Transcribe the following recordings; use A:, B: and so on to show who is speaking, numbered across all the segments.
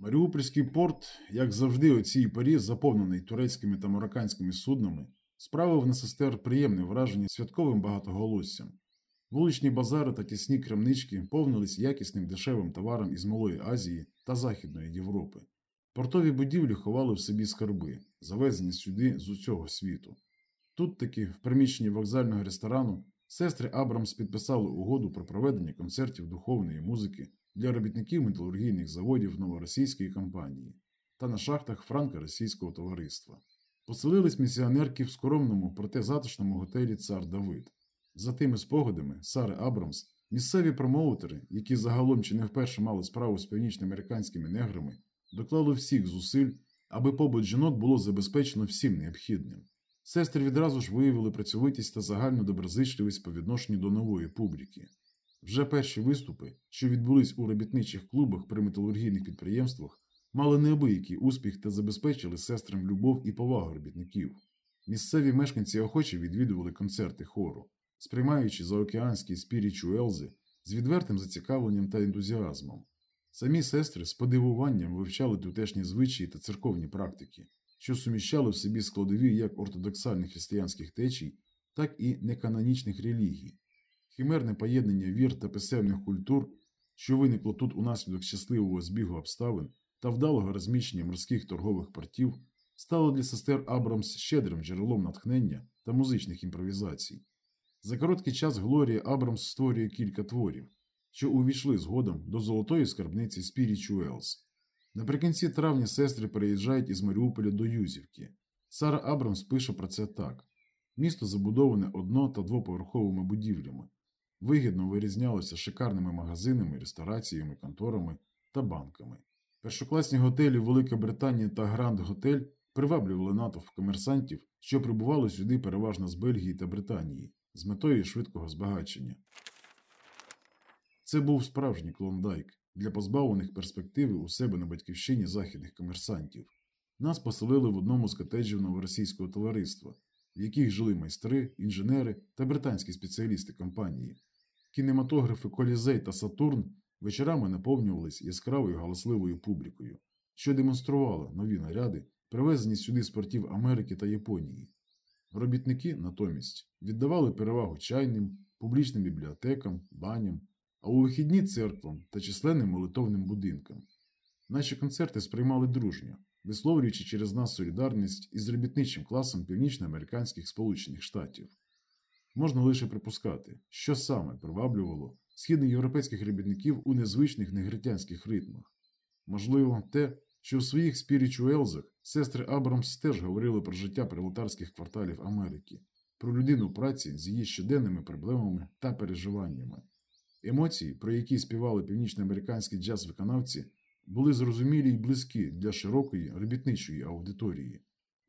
A: Маріупольський порт, як завжди, у цій порі, заповнений турецькими та марокканськими суднами, справив на сестер приємне враження святковим багатоголоссям. Вуличні базари та тісні крамнички повнились якісним дешевим товаром із Малої Азії та Західної Європи. Портові будівлі ховали в собі скарби, завезені сюди з усього світу. Тут таки, в приміщенні вокзального ресторану, сестри Абрамс підписали угоду про проведення концертів духовної музики для робітників металургійних заводів новоросійської компанії та на шахтах франко-російського товариства. Поселились місіонерки в скромному, проте затишному готелі Цар Давид. За тими спогадами Сари Абрамс, місцеві промоутери, які загалом чи не вперше мали справу з північноамериканськими неграми, доклали всіх зусиль, аби побут жінок було забезпечено всім необхідним. Сестри відразу ж виявили працьовитість та загальну доброзичливість по відношенню до нової публіки. Вже перші виступи, що відбулись у робітничих клубах при металургійних підприємствах, мали неабиякий успіх та забезпечили сестрам любов і повагу робітників. Місцеві мешканці охоче відвідували концерти хору, сприймаючи заокеанські спірічуелзи з відвертим зацікавленням та ентузіазмом. Самі сестри з подивуванням вивчали тутешні звичаї та церковні практики, що суміщали в собі складові як ортодоксальних християнських течій, так і неканонічних релігій. Химерне поєднання вір та писемних культур, що виникло тут унаслідок щасливого збігу обставин та вдалого розміщення морських торгових портів, стало для сестер Абрамс щедрим джерелом натхнення та музичних імпровізацій. За короткий час Глорія Абрамс створює кілька творів, що увійшли згодом до золотої скарбниці Spirituals. Наприкінці травня сестри переїжджають із Маріуполя до Юзівки. Сара Абрамс пише про це так: місто забудоване одно- та двоповерховими будівлями, вигідно вирізнялося шикарними магазинами, рестораціями, конторами та банками. Першокласні готелі Велика Британія та Гранд Готель приваблювали натовп комерсантів, що прибували сюди переважно з Бельгії та Британії, з метою швидкого збагачення. Це був справжній клондайк для позбавлених перспективи у себе на батьківщині західних комерсантів. Нас поселили в одному з котеджів новоросійського товариства, в яких жили майстри, інженери та британські спеціалісти компанії. Кінематографи Колізей та Сатурн вечорами наповнювались яскравою галасливою публікою, що демонструвало нові наряди, привезені сюди з портів Америки та Японії. Робітники, натомість, віддавали перевагу чайним, публічним бібліотекам, баням, а у вихідні церквам та численним молитовним будинкам. Наші концерти сприймали дружньо, висловлюючи через нас солідарність із робітничим класом північноамериканських Сполучених Штатів. Можна лише припускати, що саме приваблювало східноєвропейських робітників у незвичних негритянських ритмах. Можливо, те, що в своїх спірічуелзах сестри Абрамс теж говорили про життя пролетарських кварталів Америки, про людину праці з її щоденними проблемами та переживаннями. Емоції, про які співали північноамериканські джаз-виконавці, були зрозумілі й близькі для широкої робітничої аудиторії.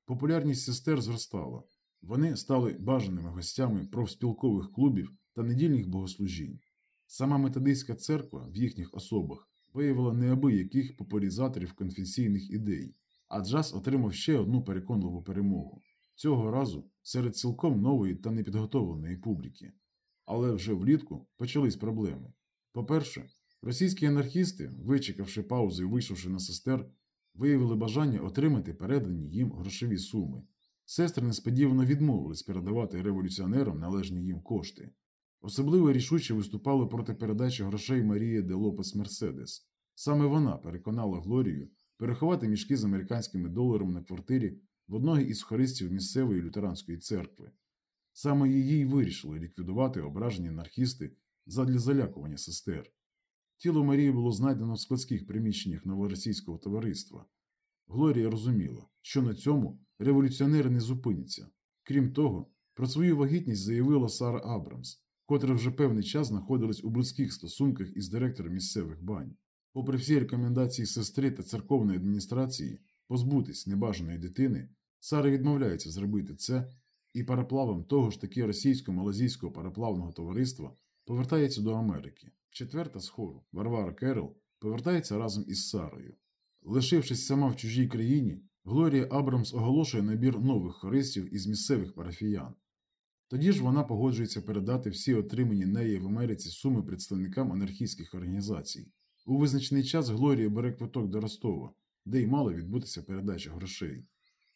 A: Популярність сестер зростала. Вони стали бажаними гостями профспілкових клубів та недільних богослужінь. Сама методистська церква в їхніх особах виявила неабияких популяризаторів конфесійних ідей, а джаз отримав ще одну переконливу перемогу цього разу серед цілком нової та непідготовленої публіки. Але вже влітку почались проблеми. По-перше, російські анархісти, вичекавши паузу і вийшовши на сестер, виявили бажання отримати передані їм грошові суми. Сестри несподівано відмовились передавати революціонерам належні їм кошти. Особливо рішуче виступали проти передачі грошей Марії де Лопес Мерседес. Саме вона переконала Глорію переховати мішки з американськими доларами на квартирі в одного із хористів місцевої лютеранської церкви. Саме її й вирішили ліквідувати ображені анархісти задля залякування сестер. Тіло Марії було знайдено в складських приміщеннях новоросійського товариства. Глорія розуміла, що на цьому революціонери не зупиняться. Крім того, про свою вагітність заявила Сара Абрамс, котра вже певний час знаходилась у близьких стосунках із директором місцевих бань. Попри всі рекомендації сестри та церковної адміністрації позбутись небажаної дитини, Сара відмовляється зробити це і параплавом того ж таки російсько-малазійського параплавного товариства повертається до Америки. Четверта з хору Варвара Керол повертається разом із Сарою. Лишившись сама в чужій країні, Глорія Абрамс оголошує набір нових хористів із місцевих парафіян. Тоді ж вона погоджується передати всі отримані неї в Америці суми представникам анархістських організацій, У визначений час Глорія бере квиток до Ростова, де й мала відбутися передача грошей.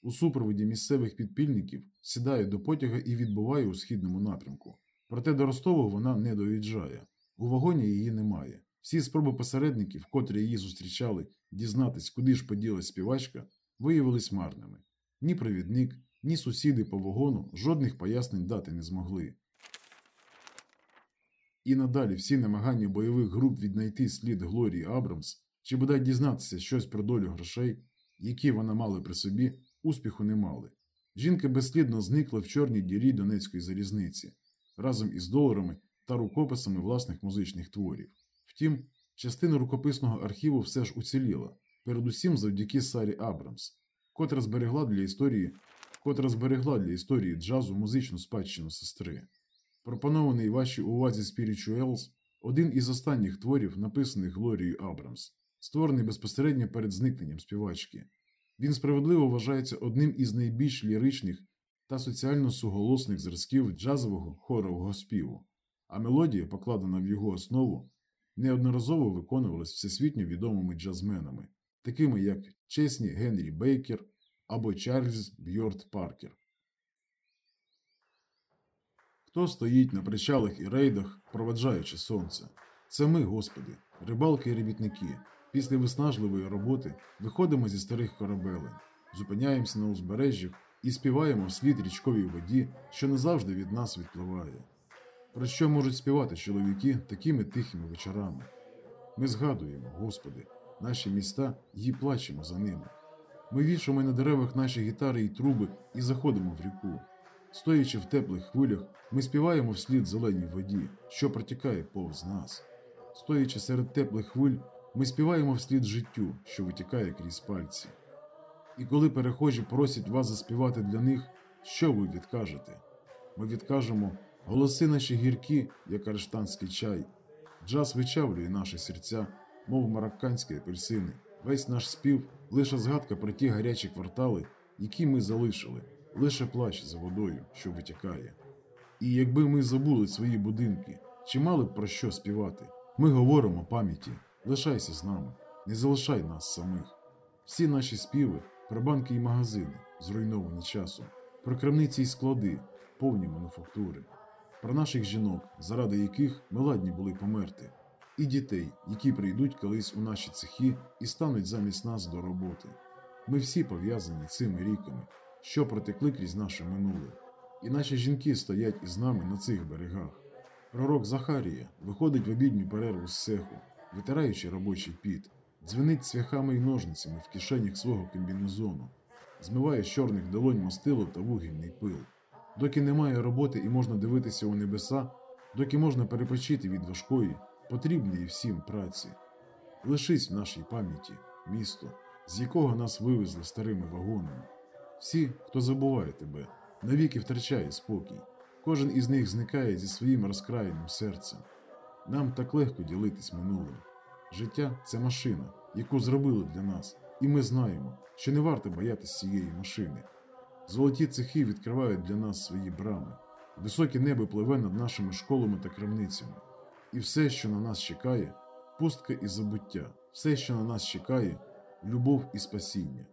A: У супроводі місцевих підпільників сідає до потяга і відбуває у східному напрямку. Проте до Ростова вона не доїжджає. У вагоні її немає. Всі спроби посередників, котрі її зустрічали, дізнатись, куди ж поділась співачка, виявились марними. Ні провідник, ні сусіди по вагону жодних пояснень дати не змогли. І надалі всі намагання бойових груп віднайти слід Глорії Абрамс чи бодай дізнатися щось про долю грошей, які вона мала при собі, успіху не мали. Жінка безслідно зникла в чорній дірі Донецької залізниці разом із доларами та рукописами власних музичних творів. Втім, частина рукописного архіву все ж уціліла, передусім завдяки Сарі Абрамс, котра зберегла для історії, котра зберегла для історії джазу музичну спадщину сестри. Пропонований вашій увазі Spirituals – один із останніх творів, написаних Глорією Абрамс, створений безпосередньо перед зникненням співачки. Він справедливо вважається одним із найбільш ліричних та соціально суголосних зразків джазового хорового співу, а мелодія, покладена в його основу, неодноразово виконувалась всесвітньо відомими джазменами, такими як чесні Генрі Бейкер або Чарльз Бьорд Паркер. Хто стоїть на причалах і рейдах, проведжаючи сонце? Це ми, Господи, рибалки і робітники. Після виснажливої роботи виходимо зі старих корабелень, зупиняємося на узбережжях і співаємо вслід річковій воді, що не завжди від нас відпливає. Про що можуть співати чоловіки такими тихими вечорами? Ми згадуємо, Господи, наші міста і плачемо за ними. Ми вішаємо на деревах наші гітари і труби і заходимо в ріку. Стоячи в теплих хвилях, ми співаємо вслід зеленій воді, що протікає повз нас. Стоячи серед теплих хвиль, ми співаємо вслід життю, що витікає крізь пальці. І коли перехожі просять вас заспівати для них, що ви відкажете? Ми відкажемо голоси наші гіркі, як арештанський чай. Джаз вичавлює наші серця, мов марокканські апельсини. Весь наш спів лише згадка про ті гарячі квартали, які ми залишили, лише плач за водою, що витікає. І якби ми забули свої будинки, чи мали б про що співати? Ми говоримо пам'яті, лишайся з нами, не залишай нас самих. Всі наші співи про банки і магазини, зруйновані часом, про крамниці і склади, повні мануфактури, про наших жінок, заради яких ми ладні були померти, і дітей, які прийдуть колись у наші цехи і стануть замість нас до роботи. Ми всі пов'язані цими ріками, що протекли крізь наше минуле, і наші жінки стоять із нами на цих берегах. Пророк Захарія виходить в обідню перерву з цеху, витираючи робочий піт, дзвенить цвяхами й ножницями в кишенях свого комбінезону, змиває з чорних долонь мастило та вугільний пил. Доки немає роботи і можна дивитися у небеса, доки можна перепочити від важкої, потрібної всім праці. Лишись в нашій пам'яті місто, з якого нас вивезли старими вагонами. Всі, хто забуває тебе, навіки втрачає спокій. Кожен із них зникає зі своїм розкраєним серцем. Нам так легко ділитись минулим. Життя це машина, яку зробили для нас, і ми знаємо, що не варто боятися цієї машини. Золоті цехи відкривають для нас свої брами, високе небо пливе над нашими школами та крамницями. І все, що на нас чекає, пустка і забуття, все, що на нас чекає, любов і спасіння.